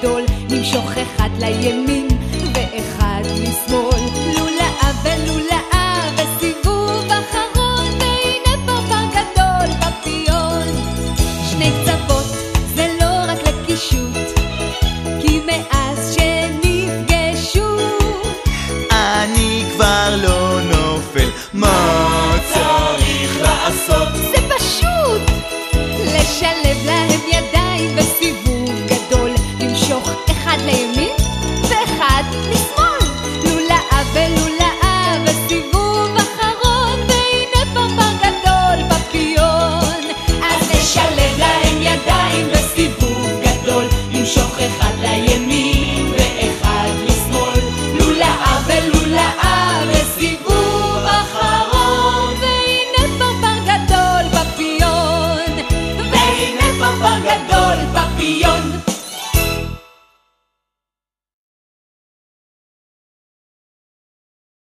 גדול נמשוך אחד לימין ואחד אחד לימין ואחד לשמאל. לולאה ולולאה וסיבוב אחרון והנה פרפר גדול פפיון אז נשלב להם ידיים בסיבוב גדול למשוך אחד לימין ואחד לשמאל. לולאה ולולאה וסיבוב אחרון והנה פרפר גדול פפיון והנה פרפר גדול פפיון